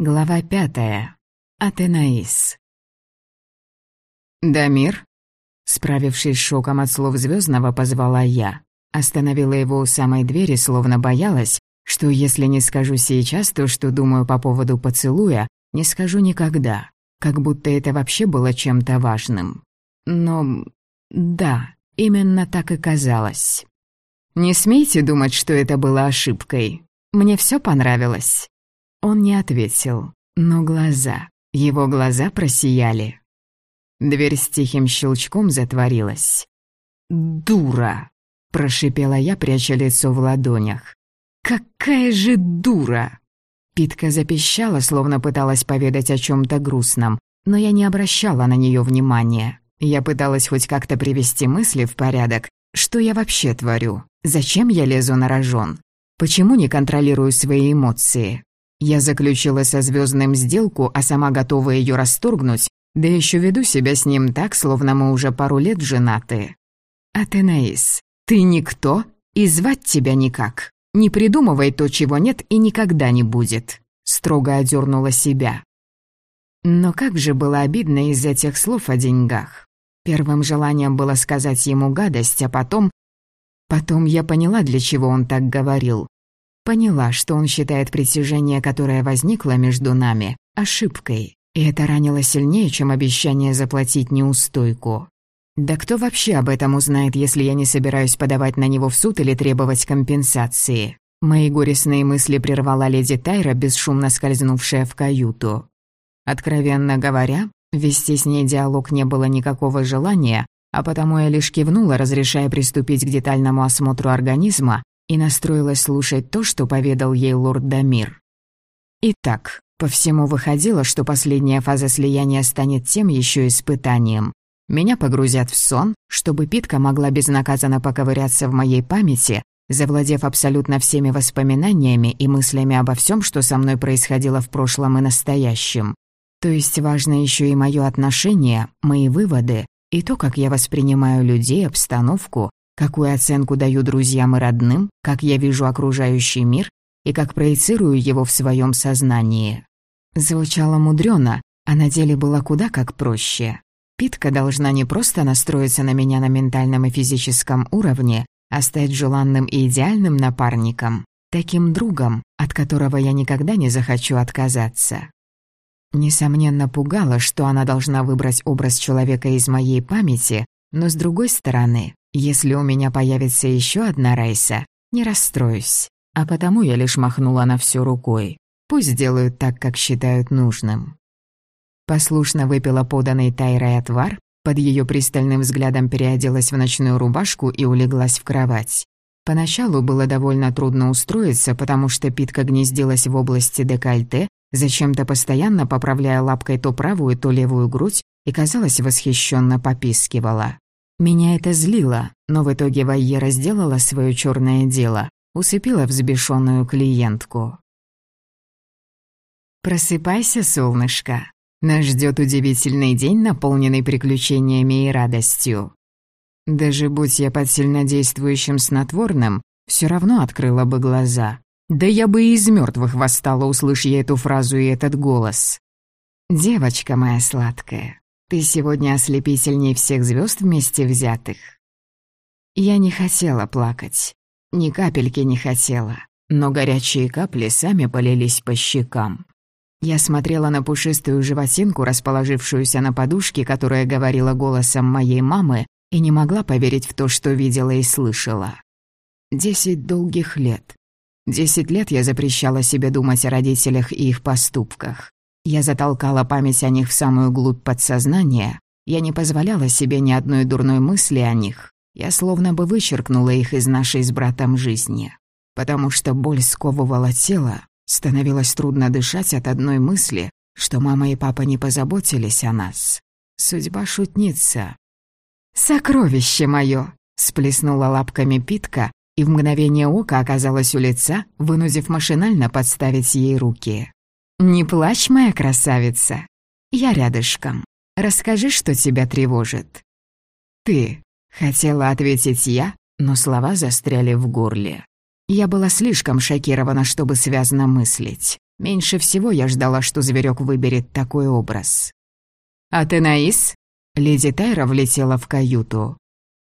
Глава пятая. Атенаис. «Дамир?» Справившись с шоком от слов Звездного, позвала я. Остановила его у самой двери, словно боялась, что если не скажу сейчас то, что думаю по поводу поцелуя, не скажу никогда. Как будто это вообще было чем-то важным. Но да, именно так и казалось. «Не смейте думать, что это было ошибкой. Мне все понравилось». Он не ответил, но глаза, его глаза просияли. Дверь с тихим щелчком затворилась. «Дура!» – прошипела я, пряча лицо в ладонях. «Какая же дура!» Питка запищала, словно пыталась поведать о чем то грустном, но я не обращала на нее внимания. Я пыталась хоть как-то привести мысли в порядок. Что я вообще творю? Зачем я лезу на рожон? Почему не контролирую свои эмоции? Я заключила со звездным сделку, а сама готова ее расторгнуть, да еще веду себя с ним так, словно мы уже пару лет женаты. Атенаис, ты никто, и звать тебя никак. Не придумывай то, чего нет и никогда не будет. Строго одернула себя. Но как же было обидно из-за тех слов о деньгах. Первым желанием было сказать ему гадость, а потом... Потом я поняла, для чего он так говорил. Поняла, что он считает притяжение, которое возникло между нами, ошибкой. И это ранило сильнее, чем обещание заплатить неустойку. Да кто вообще об этом узнает, если я не собираюсь подавать на него в суд или требовать компенсации? Мои горестные мысли прервала леди Тайра, бесшумно скользнувшая в каюту. Откровенно говоря, вести с ней диалог не было никакого желания, а потому я лишь кивнула, разрешая приступить к детальному осмотру организма и настроилась слушать то, что поведал ей лорд Дамир. Итак, по всему выходило, что последняя фаза слияния станет тем еще испытанием. Меня погрузят в сон, чтобы Питка могла безнаказанно поковыряться в моей памяти, завладев абсолютно всеми воспоминаниями и мыслями обо всем, что со мной происходило в прошлом и настоящем. То есть важно еще и мое отношение, мои выводы и то, как я воспринимаю людей, обстановку какую оценку даю друзьям и родным, как я вижу окружающий мир и как проецирую его в своем сознании. Звучало мудрено, а на деле было куда как проще. Питка должна не просто настроиться на меня на ментальном и физическом уровне, а стать желанным и идеальным напарником, таким другом, от которого я никогда не захочу отказаться. Несомненно, пугало, что она должна выбрать образ человека из моей памяти, но с другой стороны, если у меня появится еще одна Райса, не расстроюсь. А потому я лишь махнула на всю рукой. Пусть делают так, как считают нужным. Послушно выпила поданный Тайрой отвар, под ее пристальным взглядом переоделась в ночную рубашку и улеглась в кровать. Поначалу было довольно трудно устроиться, потому что питка гнездилась в области декольте, зачем-то постоянно поправляя лапкой то правую, то левую грудь и, казалось, восхищенно попискивала. Меня это злило, но в итоге Вайера сделала свое черное дело, усыпила взбешенную клиентку. «Просыпайся, солнышко. Нас ждет удивительный день, наполненный приключениями и радостью. Даже будь я под сильнодействующим снотворным, все равно открыла бы глаза. Да я бы и из мертвых восстала, услышь я эту фразу и этот голос. Девочка моя сладкая, ты сегодня ослепительней всех звезд вместе взятых. Я не хотела плакать. Ни капельки не хотела. Но горячие капли сами полились по щекам. Я смотрела на пушистую животинку, расположившуюся на подушке, которая говорила голосом моей мамы, и не могла поверить в то, что видела и слышала. Десять долгих лет. Десять лет я запрещала себе думать о родителях и их поступках. Я затолкала память о них в самую глубь подсознания. Я не позволяла себе ни одной дурной мысли о них. Я словно бы вычеркнула их из нашей с братом жизни. Потому что боль сковывала тело, становилось трудно дышать от одной мысли, что мама и папа не позаботились о нас. Судьба шутница. «Сокровище мое!» — сплеснула лапками Питка и в мгновение ока оказалась у лица, вынудив машинально подставить ей руки. «Не плачь, моя красавица. Я рядышком. Расскажи, что тебя тревожит». «Ты», — хотела ответить я, но слова застряли в горле. Я была слишком шокирована, чтобы связно мыслить. Меньше всего я ждала, что зверек выберет такой образ. «А ты, Наис?» Леди Тайра влетела в каюту.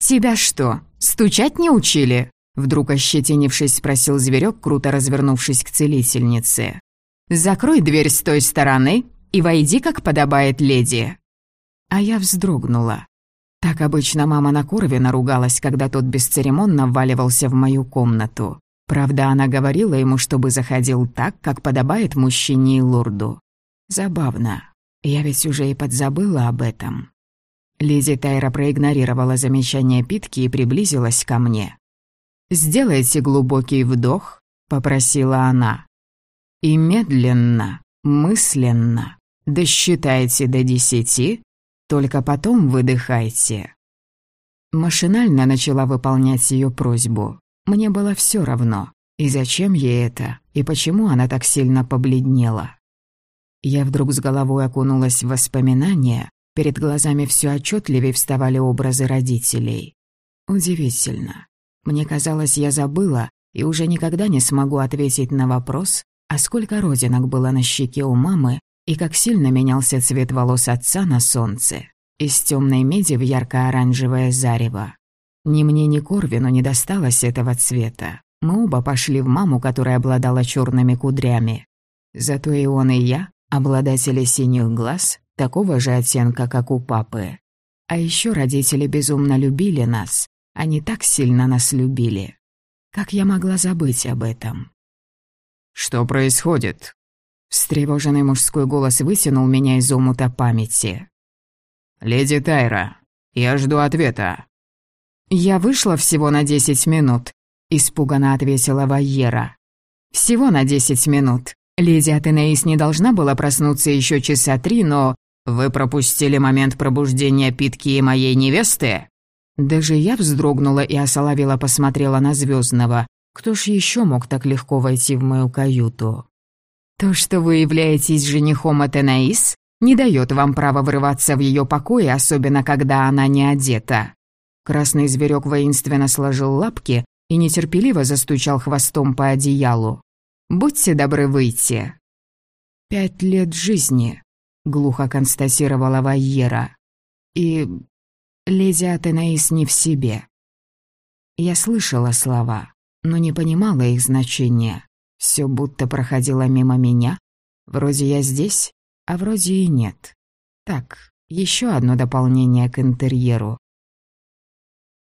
«Тебя что, стучать не учили?» Вдруг ощетинившись, спросил зверек, круто развернувшись к целительнице. «Закрой дверь с той стороны и войди, как подобает леди». А я вздрогнула. Так обычно мама на Корвина ругалась, когда тот бесцеремонно вваливался в мою комнату. Правда, она говорила ему, чтобы заходил так, как подобает мужчине и лорду. Забавно. Я ведь уже и подзабыла об этом. Лизи Тайра проигнорировала замечание Питки и приблизилась ко мне. «Сделайте глубокий вдох», — попросила она. «И медленно, мысленно, досчитайте до десяти, только потом выдыхайте». Машинально начала выполнять ее просьбу. Мне было все равно, и зачем ей это, и почему она так сильно побледнела. Я вдруг с головой окунулась в воспоминания, перед глазами все отчетливее вставали образы родителей. Удивительно. Мне казалось, я забыла и уже никогда не смогу ответить на вопрос, а сколько родинок было на щеке у мамы и как сильно менялся цвет волос отца на солнце, из темной меди в ярко-оранжевое зарево. Ни мне, ни Корвину не досталось этого цвета. Мы оба пошли в маму, которая обладала черными кудрями. Зато и он, и я, обладатели синих глаз, такого же оттенка, как у папы. А еще родители безумно любили нас. Они так сильно нас любили. Как я могла забыть об этом? «Что происходит?» Встревоженный мужской голос вытянул меня из омута памяти. «Леди Тайра, я жду ответа». «Я вышла всего на десять минут», — испуганно ответила Вайера. «Всего на десять минут. Леди Атенеис не должна была проснуться еще часа три, но...» «Вы пропустили момент пробуждения Питки и моей невесты?» Даже я вздрогнула и осоловела посмотрела на Звездного. Кто ж еще мог так легко войти в мою каюту? То, что вы являетесь женихом Атенаис, не дает вам права врываться в ее покои, особенно когда она не одета. Красный зверек воинственно сложил лапки и нетерпеливо застучал хвостом по одеялу. «Будьте добры выйти». «Пять лет жизни», — глухо констатировала Вайера. «И леди Атенаис не в себе». Я слышала слова, но не понимала их значения. Все будто проходило мимо меня. Вроде я здесь, а вроде и нет. Так, еще одно дополнение к интерьеру.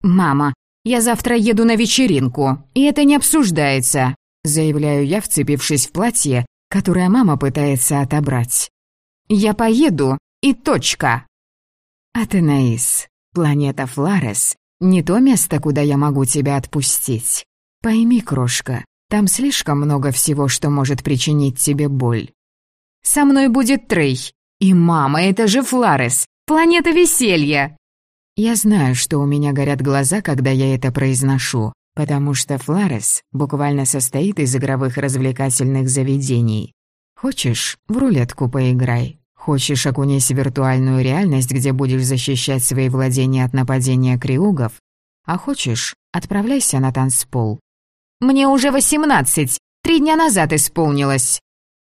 «Мама, я завтра еду на вечеринку, и это не обсуждается», заявляю я, вцепившись в платье, которое мама пытается отобрать. «Я поеду, и точка». Атенаис, планета Фларес, не то место, куда я могу тебя отпустить. Пойми, крошка, там слишком много всего, что может причинить тебе боль. Со мной будет Трей. И мама, это же Фларес, планета веселья. Я знаю, что у меня горят глаза, когда я это произношу, потому что Фларес буквально состоит из игровых развлекательных заведений. Хочешь, в рулетку поиграй. Хочешь, окунись в виртуальную реальность, где будешь защищать свои владения от нападения криугов. А хочешь, отправляйся на танцпол. Мне уже восемнадцать, три дня назад исполнилось.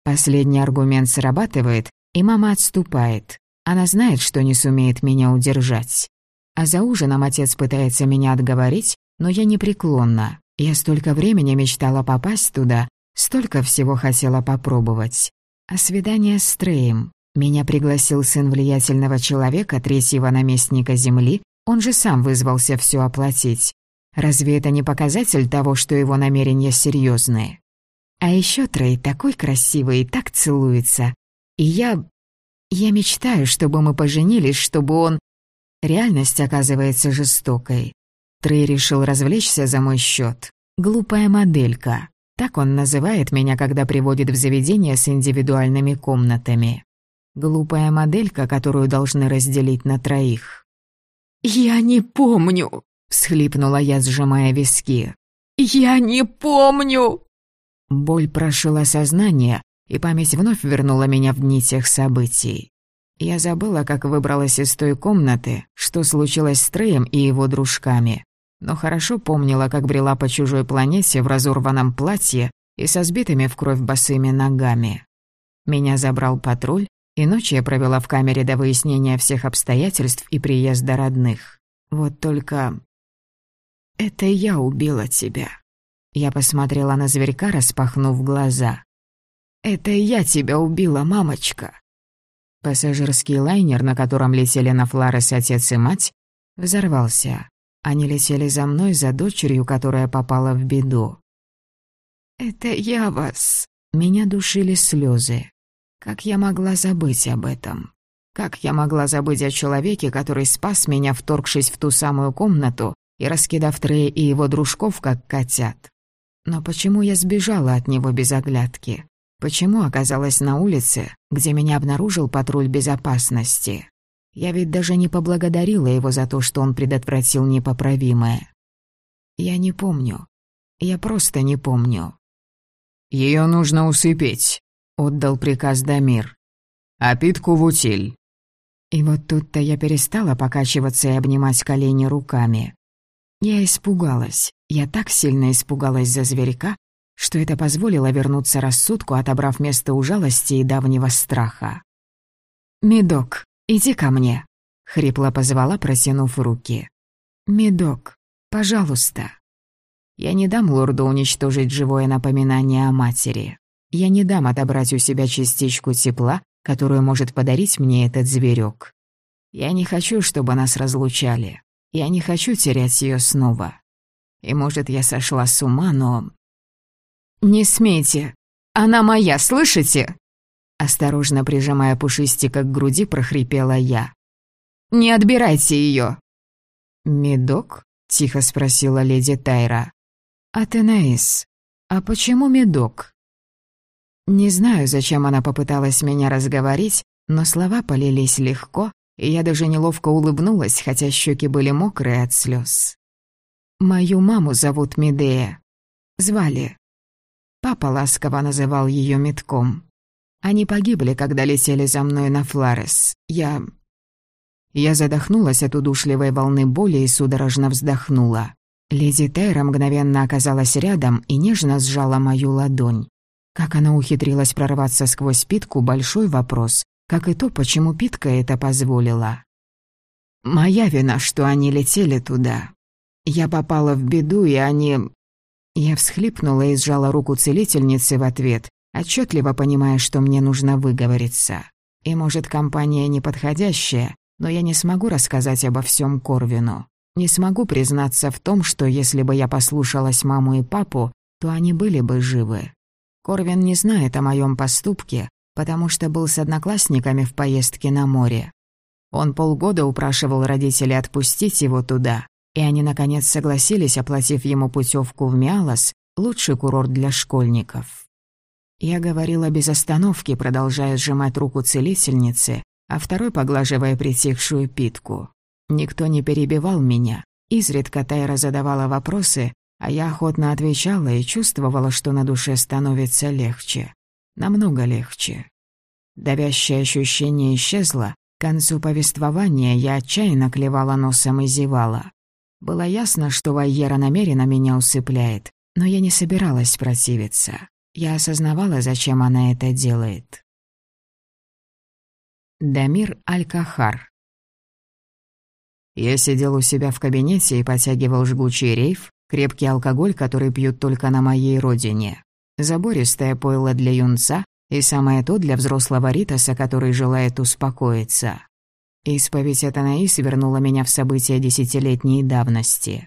Последний аргумент срабатывает, и мама отступает. Она знает, что не сумеет меня удержать. А за ужином отец пытается меня отговорить, но я непреклонна. Я столько времени мечтала попасть туда, столько всего хотела попробовать. А свидание с Треем. Меня пригласил сын влиятельного человека, третьего наместника Земли, он же сам вызвался все оплатить. Разве это не показатель того, что его намерения серьезные? А еще Трей такой красивый и так целуется. И я... Я мечтаю, чтобы мы поженились, чтобы он... Реальность оказывается жестокой. Трей решил развлечься за мой счет. Глупая моделька. Так он называет меня, когда приводит в заведение с индивидуальными комнатами. Глупая моделька, которую должны разделить на троих. «Я не помню», — всхлипнула я, сжимая виски. «Я не помню!» Боль прошила сознание, и память вновь вернула меня в дни тех событий. Я забыла, как выбралась из той комнаты, что случилось с Треем и его дружками. Но хорошо помнила, как брела по чужой планете в разорванном платье и со сбитыми в кровь босыми ногами. Меня забрал патруль, и ночь я провела в камере до выяснения всех обстоятельств и приезда родных. Вот только... Это я убила тебя. Я посмотрела на зверька, распахнув глаза. Это я тебя убила, мамочка. Пассажирский лайнер, на котором летели на Фларес отец и мать, взорвался. Они летели за мной, за дочерью, которая попала в беду. «Это я вас...» Меня душили слезы. Как я могла забыть об этом? Как я могла забыть о человеке, который спас меня, вторгшись в ту самую комнату и раскидав Трея и его дружков, как котят? Но почему я сбежала от него без оглядки? Почему оказалась на улице, где меня обнаружил патруль безопасности? Я ведь даже не поблагодарила его за то, что он предотвратил непоправимое. Я не помню. Я просто не помню. Ее нужно усыпить», отдал приказ Дамир. «А питку в утиль». И вот тут-то я перестала покачиваться и обнимать колени руками. Я испугалась. Я так сильно испугалась за зверька, что это позволило вернуться рассудку, отобрав место у жалости и давнего страха. «Медок, иди ко мне», — хрипло позвала, протянув руки. «Медок, пожалуйста». Я не дам лорду уничтожить живое напоминание о матери. Я не дам отобрать у себя частичку тепла, которую может подарить мне этот зверек. Я не хочу, чтобы нас разлучали. Я не хочу терять ее снова. И, может, я сошла с ума, но... «Не смейте! Она моя, слышите?» Осторожно прижимая пушистика к груди, прохрипела я. «Не отбирайте ее!» «Медок?» — тихо спросила леди Тайра. «Атенаис, а почему медок?» Не знаю, зачем она попыталась меня разговорить, но слова полились легко, и я даже неловко улыбнулась, хотя щеки были мокрые от слез. Мою маму зовут Медея. Звали. Папа ласково называл ее Метком. Они погибли, когда летели за мной на Фларес. Я... Я задохнулась от удушливой волны боли и судорожно вздохнула. Леди Тейра мгновенно оказалась рядом и нежно сжала мою ладонь. Как она ухитрилась прорваться сквозь Питку – большой вопрос, как и то, почему Питка это позволила. «Моя вина, что они летели туда. Я попала в беду, и они...» Я всхлипнула и сжала руку целительницы в ответ, отчетливо понимая, что мне нужно выговориться. И, может, компания неподходящая, но я не смогу рассказать обо всем Корвину. Не смогу признаться в том, что если бы я послушалась маму и папу, то они были бы живы. Корвин не знает о моем поступке, потому что был с одноклассниками в поездке на море. Он полгода упрашивал родителей отпустить его туда, и они, наконец, согласились, оплатив ему путевку в Миалос, лучший курорт для школьников. Я говорила без остановки, продолжая сжимать руку целительницы, а второй поглаживая притихшую питку. Никто не перебивал меня. Изредка Тайра задавала вопросы, а я охотно отвечала и чувствовала, что на душе становится легче. Намного легче. Давящее ощущение исчезло. К концу повествования я отчаянно клевала носом и зевала. Было ясно, что Вайера намеренно меня усыпляет, но я не собиралась противиться. Я осознавала, зачем она это делает. Дамир Аль-Кахар Я сидел у себя в кабинете и потягивал жгучий рейф, Крепкий алкоголь, который пьют только на моей родине. Забористое пойло для юнца и самое то для взрослого Ритаса, который желает успокоиться. Исповедь Атанаис вернула меня в события десятилетней давности.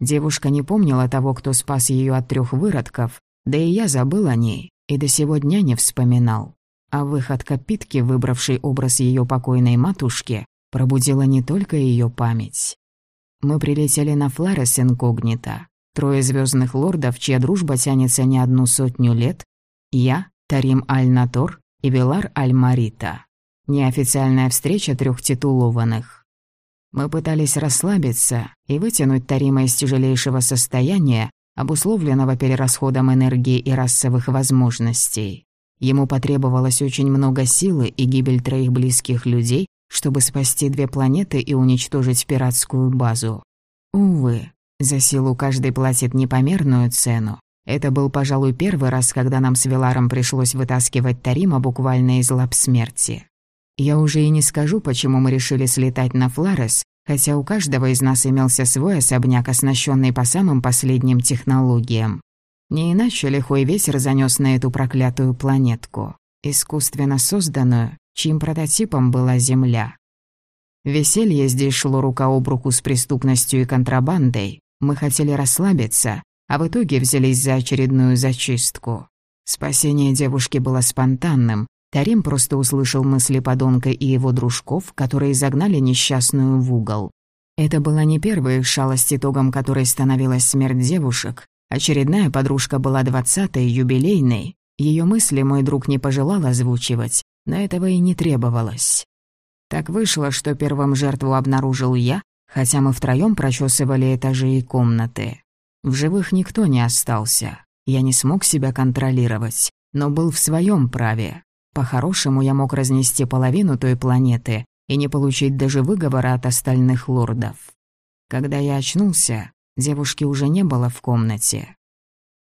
Девушка не помнила того, кто спас ее от трех выродков, да и я забыл о ней и до сего дня не вспоминал. А выходка Питки, выбравшей образ ее покойной матушки, пробудила не только ее память. Мы прилетели на Фларес инкогнито. Трое звездных лордов, чья дружба тянется не одну сотню лет. Я, Тарим Аль-Натор и Белар Аль-Марита. Неофициальная встреча трех титулованных. Мы пытались расслабиться и вытянуть Тарима из тяжелейшего состояния, обусловленного перерасходом энергии и расовых возможностей. Ему потребовалось очень много силы и гибель троих близких людей, чтобы спасти две планеты и уничтожить пиратскую базу. Увы, за силу каждый платит непомерную цену, Это был, пожалуй, первый раз, когда нам с Виларом пришлось вытаскивать Тарима буквально из лап смерти. Я уже и не скажу, почему мы решили слетать на Фларес, хотя у каждого из нас имелся свой особняк, оснащенный по самым последним технологиям. Не иначе лихой ветер занёс на эту проклятую планетку, искусственно созданную, чьим прототипом была Земля. Веселье здесь шло рука об руку с преступностью и контрабандой. Мы хотели расслабиться, а в итоге взялись за очередную зачистку. Спасение девушки было спонтанным. Тарим просто услышал мысли подонка и его дружков, которые загнали несчастную в угол. Это была не первая шалость, итогом которой становилась смерть девушек. Очередная подружка была двадцатой, юбилейной. Ее мысли мой друг не пожелал озвучивать, но этого и не требовалось. Так вышло, что первым жертву обнаружил я, хотя мы втроём прочесывали этажи и комнаты. В живых никто не остался. Я не смог себя контролировать, но был в своем праве. По-хорошему, я мог разнести половину той планеты и не получить даже выговора от остальных лордов. Когда я очнулся, девушки уже не было в комнате.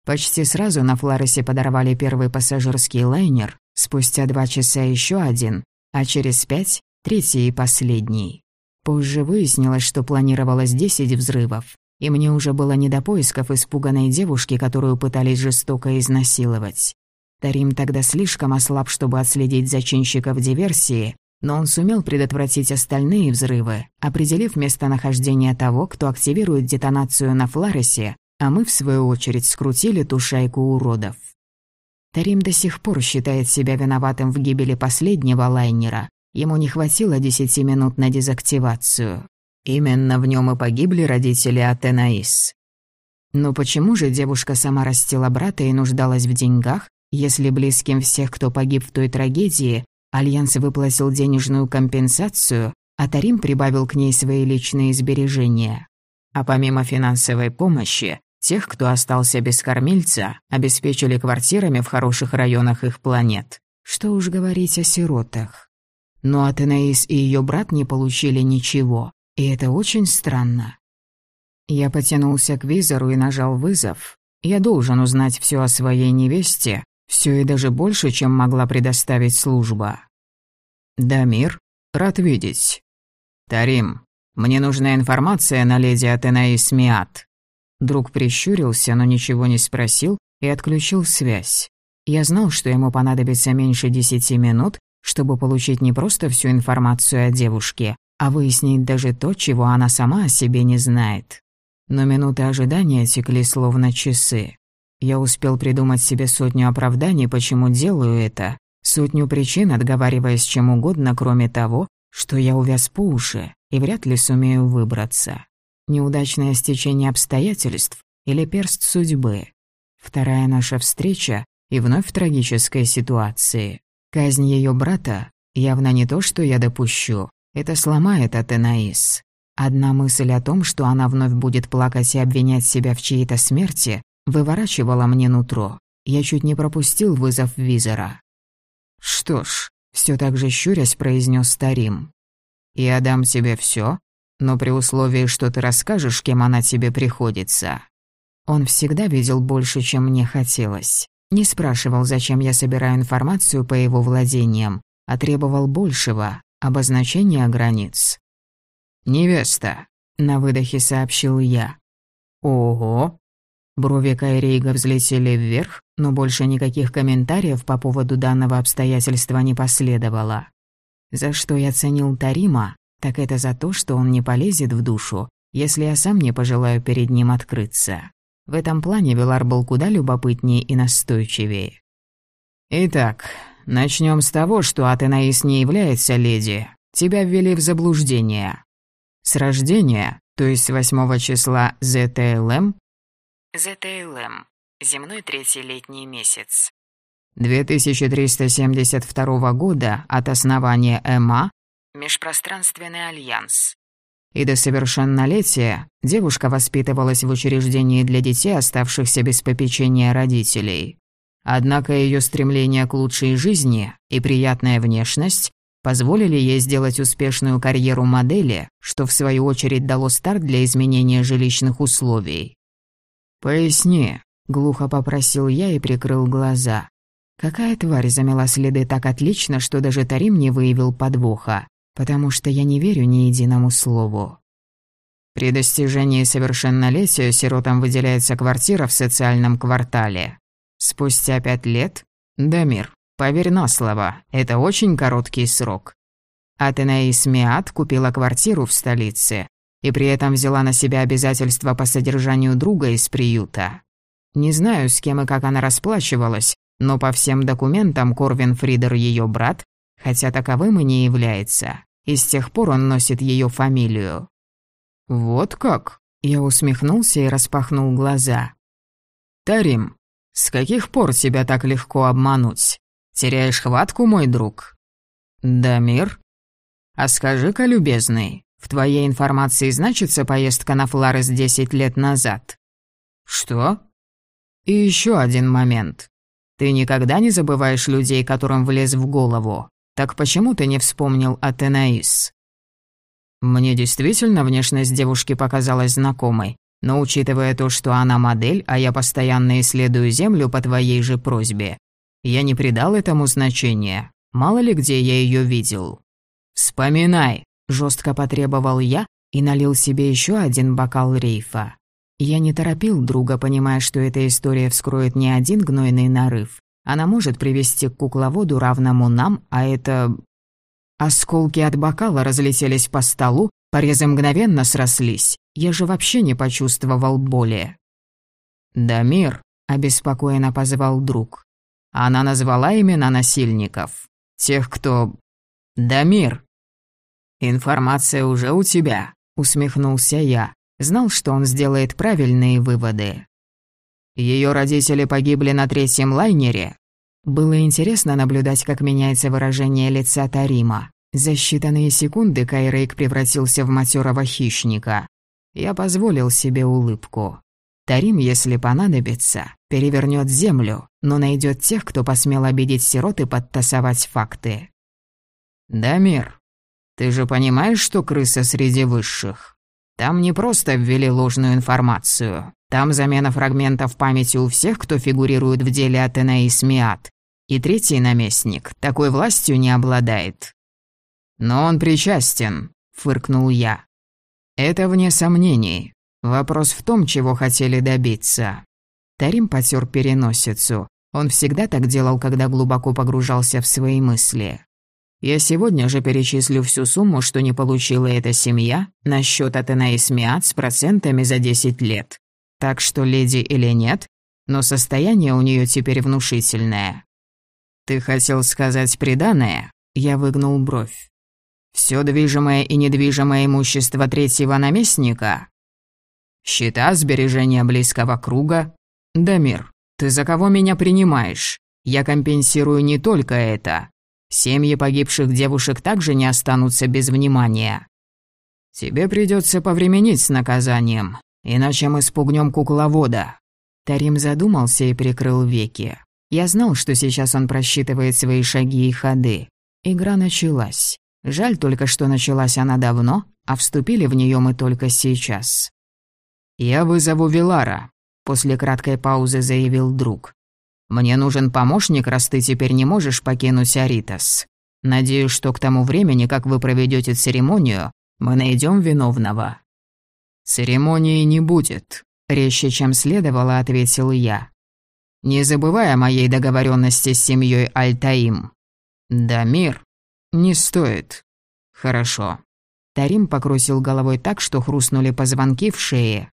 Почти сразу на Флоресе подорвали первый пассажирский лайнер, спустя два часа еще один, а через пять — третий и последний. Позже выяснилось, что планировалось десять взрывов, и мне уже было не до поисков испуганной девушки, которую пытались жестоко изнасиловать. Тарим тогда слишком ослаб, чтобы отследить зачинщиков диверсии, но он сумел предотвратить остальные взрывы, определив местонахождение того, кто активирует детонацию на Фларесе, а мы, в свою очередь, скрутили ту шайку уродов. Тарим до сих пор считает себя виноватым в гибели последнего лайнера. Ему не хватило десяти минут на дезактивацию. Именно в нем и погибли родители Атенаис. Но почему же девушка сама растила брата и нуждалась в деньгах, если близким всех, кто погиб в той трагедии, Альянс выплатил денежную компенсацию, а Тарим прибавил к ней свои личные сбережения? А помимо финансовой помощи, тех, кто остался без кормильца, обеспечили квартирами в хороших районах их планет. Что уж говорить о сиротах. Но Атенаис и ее брат не получили ничего. И это очень странно. Я потянулся к визору и нажал вызов. Я должен узнать все о своей невесте, все и даже больше, чем могла предоставить служба. «Дамир, рад видеть». «Тарим, мне нужна информация на леди Атенаис Миат». Друг прищурился, но ничего не спросил и отключил связь. Я знал, что ему понадобится меньше десяти минут, чтобы получить не просто всю информацию о девушке, а выяснить даже то, чего она сама о себе не знает. Но минуты ожидания текли словно часы. Я успел придумать себе сотню оправданий, почему делаю это, сотню причин, отговариваясь чем угодно, кроме того, что я увяз по уши и вряд ли сумею выбраться. Неудачное стечение обстоятельств или перст судьбы. Вторая наша встреча и вновь в трагической ситуации. Казнь ее брата явно не то, что я допущу, это сломает Атенаис. Одна мысль о том, что она вновь будет плакать и обвинять себя в чьей-то смерти, выворачивала мне нутро. Я чуть не пропустил вызов визора. «Что ж», — все так же щурясь произнес Старим. «Я дам тебе все, но при условии, что ты расскажешь, кем она тебе приходится». Он всегда видел больше, чем мне хотелось. Не спрашивал, зачем я собираю информацию по его владениям, а требовал большего, обозначение границ. «Невеста», — на выдохе сообщил я. «Ого!» Брови Кайрейга взлетели вверх, но больше никаких комментариев по поводу данного обстоятельства не последовало. За что я ценил Тарима, так это за то, что он не полезет в душу, если я сам не пожелаю перед ним открыться. В этом плане Вилар был куда любопытнее и настойчивее. «Итак, Начнем с того, что Атенаис не является леди. Тебя ввели в заблуждение. С рождения, то есть 8 числа ЗТЛМ... ЗТЛМ. Земной третий летний месяц. 2372 года от основания ЭМА Межпространственный альянс. И до совершеннолетия девушка воспитывалась в учреждении для детей, оставшихся без попечения родителей. Однако ее стремление к лучшей жизни и приятная внешность позволили ей сделать успешную карьеру модели, что в свою очередь дало старт для изменения жилищных условий. «Поясни, Глухо попросил я и прикрыл глаза. Какая тварь замела следы так отлично, что даже Тарим не выявил подвоха, потому что я не верю ни единому слову. При достижении совершеннолетия сиротам выделяется квартира в социальном квартале. Спустя пять лет? Дамир, поверь на слово, это очень короткий срок. Атенаис Миат купила квартиру в столице и при этом взяла на себя обязательства по содержанию друга из приюта. Не знаю, с кем и как она расплачивалась, но по всем документам Корвин Фридер ее брат, хотя таковым и не является, и с тех пор он носит ее фамилию. «Вот как?» – я усмехнулся и распахнул глаза. «Тарим, с каких пор тебя так легко обмануть? Теряешь хватку, мой друг?» «Дамир?» «А скажи-ка, любезный, в твоей информации значится поездка на Фларес десять лет назад?» «Что?» «И еще один момент. Ты никогда не забываешь людей, которым влез в голову. Так почему ты не вспомнил о Тенаис? Мне действительно внешность девушки показалась знакомой, но учитывая то, что она модель, а я постоянно исследую Землю по твоей же просьбе, я не придал этому значения. Мало ли где я ее видел. «Вспоминай!» – жестко потребовал я и налил себе еще один бокал рейфа. Я не торопил друга, понимая, что эта история вскроет не один гнойный нарыв. Она может привести к кукловоду, равному нам, а это... Осколки от бокала разлетелись по столу, порезы мгновенно срослись. Я же вообще не почувствовал боли. «Дамир», — обеспокоенно позвал друг. Она назвала имена насильников. Тех, кто... «Дамир!» «Информация уже у тебя», — усмехнулся я. Знал, что он сделает правильные выводы. Ее родители погибли на третьем лайнере. Было интересно наблюдать, как меняется выражение лица Тарима. За считанные секунды Кайрейк превратился в матерого хищника. Я позволил себе улыбку. Тарим, если понадобится, перевернет землю, но найдет тех, кто посмел обидеть сирот и подтасовать факты. «Дамир, ты же понимаешь, что крыса среди высших?» Там не просто ввели ложную информацию. Там замена фрагментов памяти у всех, кто фигурирует в деле Атена и Смиат. И третий наместник такой властью не обладает. «Но он причастен», — фыркнул я. «Это вне сомнений. Вопрос в том, чего хотели добиться». Тарим потер переносицу. Он всегда так делал, когда глубоко погружался в свои мысли. Я сегодня же перечислю всю сумму, что не получила эта семья, на счет Атенаис Миат с процентами за 10 лет. Так что, леди или нет, но состояние у нее теперь внушительное. Ты хотел сказать приданое? Я выгнул бровь. Все движимое и недвижимое имущество третьего наместника? Счета, сбережения близкого круга? Дамир, ты за кого меня принимаешь? Я компенсирую не только это. Семьи погибших девушек также не останутся без внимания. Тебе придется повременить с наказанием, иначе мы спугнем кукловода». Тарим задумался и прикрыл веки. Я знал, что сейчас он просчитывает свои шаги и ходы. Игра началась. Жаль только, что началась она давно, а вступили в нее мы только сейчас. «Я вызову Вилара», — после краткой паузы заявил друг. Мне нужен помощник, раз ты теперь не можешь покинуть Аритас. Надеюсь, что к тому времени, как вы проведете церемонию, мы найдем виновного». «Церемонии не будет», — резче, чем следовало, ответил я. «Не забывай о моей договоренности с семьей Альтаим». «Да, мир. Не стоит». «Хорошо». Тарим покрутил головой так, что хрустнули позвонки в шее.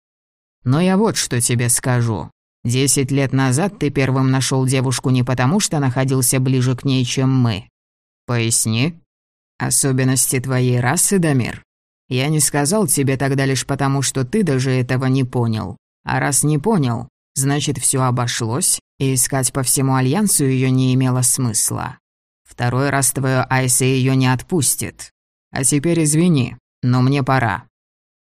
«Но я вот что тебе скажу. Десять лет назад ты первым нашел девушку не потому, что находился ближе к ней, чем мы. Поясни. Особенности твоей расы, Дамир. Я не сказал тебе тогда лишь потому, что ты даже этого не понял. А раз не понял, значит, все обошлось, и искать по всему Альянсу ее не имело смысла. Второй раз твоя Айса ее не отпустит. А теперь извини, но мне пора.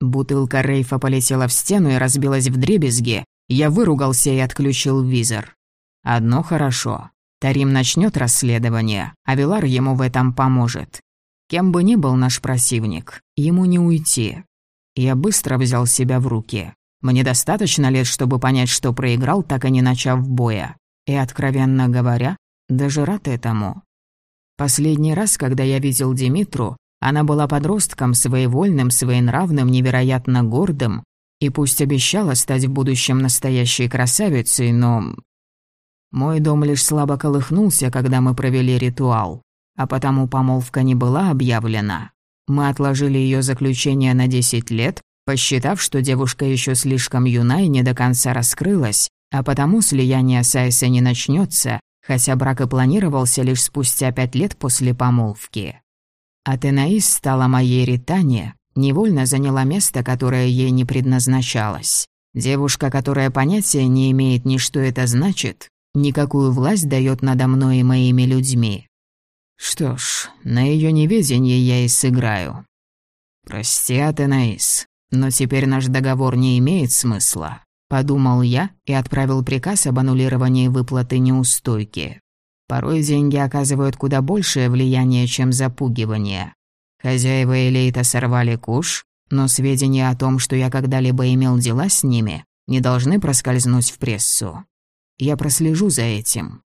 Бутылка Рейфа полетела в стену и разбилась в дребезги, я выругался и отключил визор. Одно хорошо. Тарим начнет расследование, а Вилар ему в этом поможет. Кем бы ни был наш противник, ему не уйти. Я быстро взял себя в руки. Мне достаточно лет, чтобы понять, что проиграл, так и не начав боя. И, откровенно говоря, даже рад этому. Последний раз, когда я видел Димитру, она была подростком, своевольным, своенравным, невероятно гордым, и пусть обещала стать в будущем настоящей красавицей, но... Мой дом лишь слабо колыхнулся, когда мы провели ритуал, а потому помолвка не была объявлена. Мы отложили ее заключение на 10 лет, посчитав, что девушка еще слишком юна и не до конца раскрылась, а потому слияние с Айса не начнется, хотя брак и планировался лишь спустя пять лет после помолвки. Атенаис стала моей Ритане, невольно заняла место, которое ей не предназначалось. Девушка, которая понятия не имеет ни что это значит, никакую власть дает надо мной и моими людьми. Что ж, на ее неведение я и сыграю. Прости, Атенаис, но теперь наш договор не имеет смысла. Подумал я и отправил приказ об аннулировании выплаты неустойки. Порой деньги оказывают куда большее влияние, чем запугивание. Хозяева Элейта сорвали куш, но сведения о том, что я когда-либо имел дела с ними, не должны проскользнуть в прессу. Я прослежу за этим.